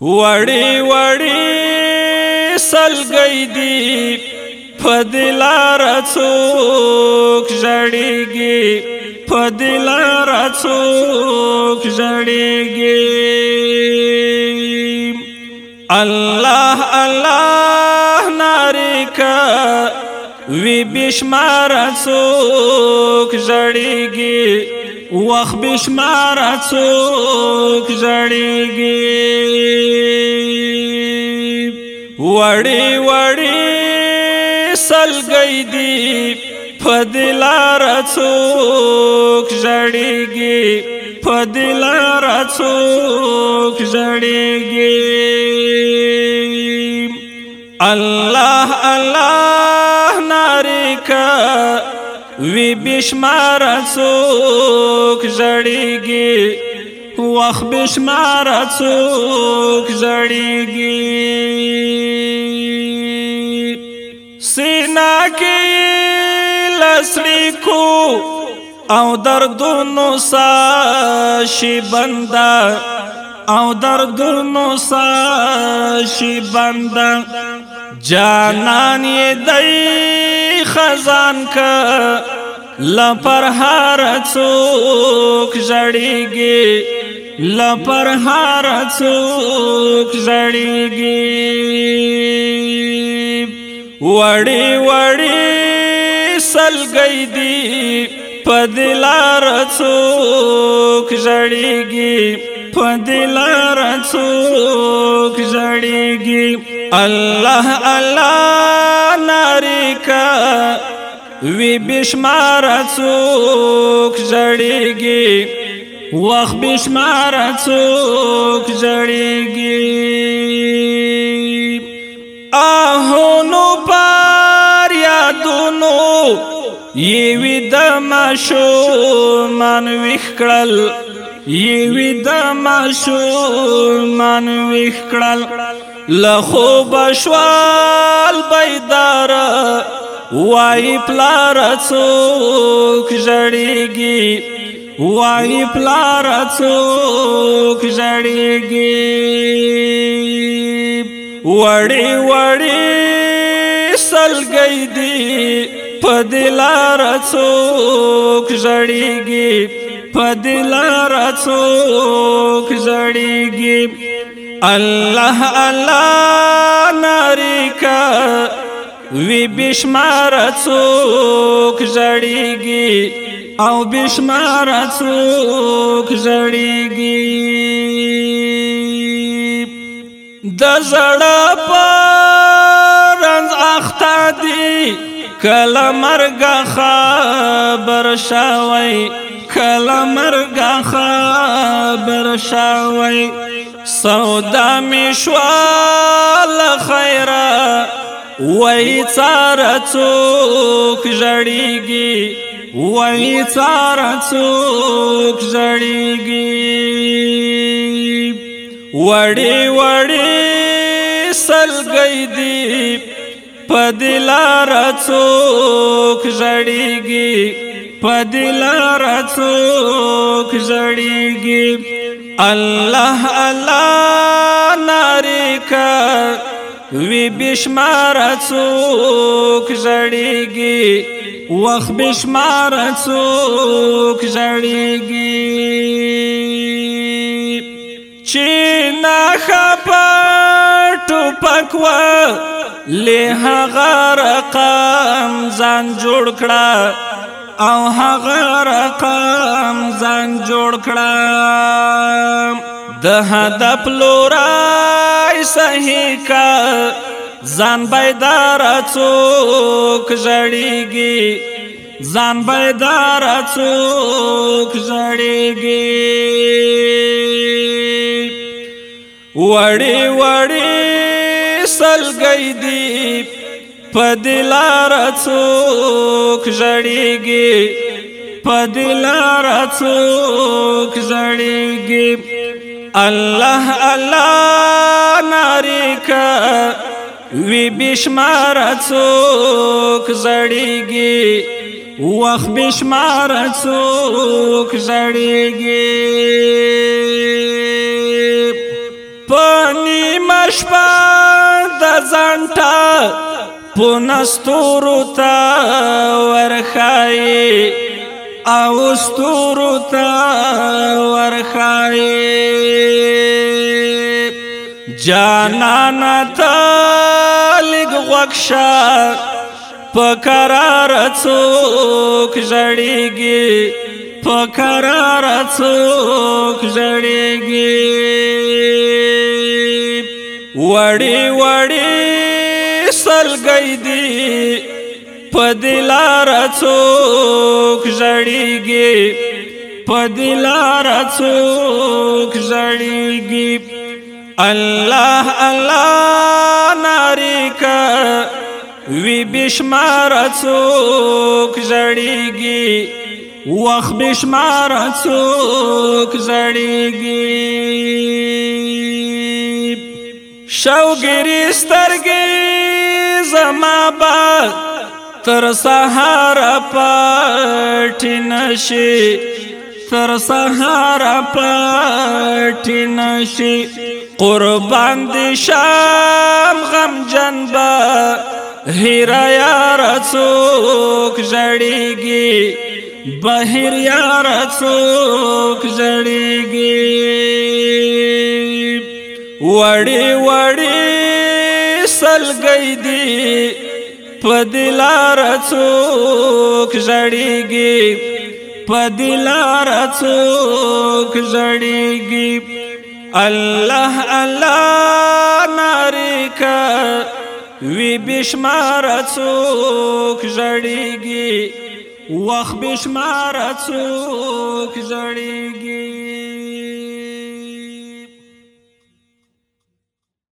وړي وړي سلګي دي پدلار څوک ژړيږي پدلار څوک ژړيږي الله الله ناریکا وی بشمار څوک ژړيږي وخ بشمار څوک جړیږي وړي وړي سلګي دی فدلار څوک جړیږي فدلار څوک جړیږي الله الله وی بشمار څوک ژړیږي وخ بشمار څوک ژړیږي سینا کې لسړی کو او دردونو ساشي بندا او دردونو ساشي بندا جانان یې دای خزان کا لپر هر څوک ژړېږي لپر هر څوک ژړېږي وړي وړي سلګي دي پدلار څوک ژړېږي پدلار څوک څوک زړیږي الله الله ناریکا وی بشمار څوک زړیږي وخت بشمار څوک زړیږي آهو نو پار یادونو یوی د ماشو من وخړل یوی د معشوم من وکړل لخو بشوال بیدار وای پلار څوک جړیږي وای پلار څوک جړیږي وړي وړي سلګې دی په دلار څوک جړیږي پدل رسوک زړیږي الله الله ناریکا وی بشمار څوک زړیږي او بشمار څوک زړیږي د زړه پرنز اخته دی کله مرګ خبر شوی کله مرګ خبر شاوي سودا می شوال خیره وای څار څوک جړیږي وای څار څوک جړیږي وړي وړي سلګي دی پدلار څوک جړیږي پدل رڅوک زړیږي الله الله ناریکا وی بشمار څوک زړیږي وخت بشمار څوک زړیږي چې نه خبر ټوپکوا له هغه رقم ځان جوړ کړه او هغه رقم ځان جوړ کړه د هدف لورای صحیح کا ځان بیدار څوک ژړیږي ځان بیدار څوک ژړیږي وړي وړي سلګي دی په دلار څوک څوک ژړېږي په دلار څوک ژړېږي الله الله ناریکا وی بشمار څوک زړیږي وخت بشمار څوک زړیږي پنی مشپا د ځانټا پونستورو تا ورخای او استورو تا ورخای جانانا تا لگ غوکشا پکرار څوک ژړېږي پکرار څوک ژړېږي وړي وړي ملګری دی په دلار څوک ژړیږي په دلار څوک ژړیږي الله الله ناری کا وی بشمار څوک ژړیږي وخ بشمار څوک زړیږي شوګری سترګې زما با تر سهار پټ نشي تر سهار پټ نشي قربان دي شام غم جنبا هیرا یار څوک جړیږي بهر یار څوک جړیږي وړي وړي سلګي دي په دلار څوک ژړيږي په دلار څوک ژړيږي الله الله ناریکا وی بشمار څوک ژړيږي وخت بشمار څوک ژړيږي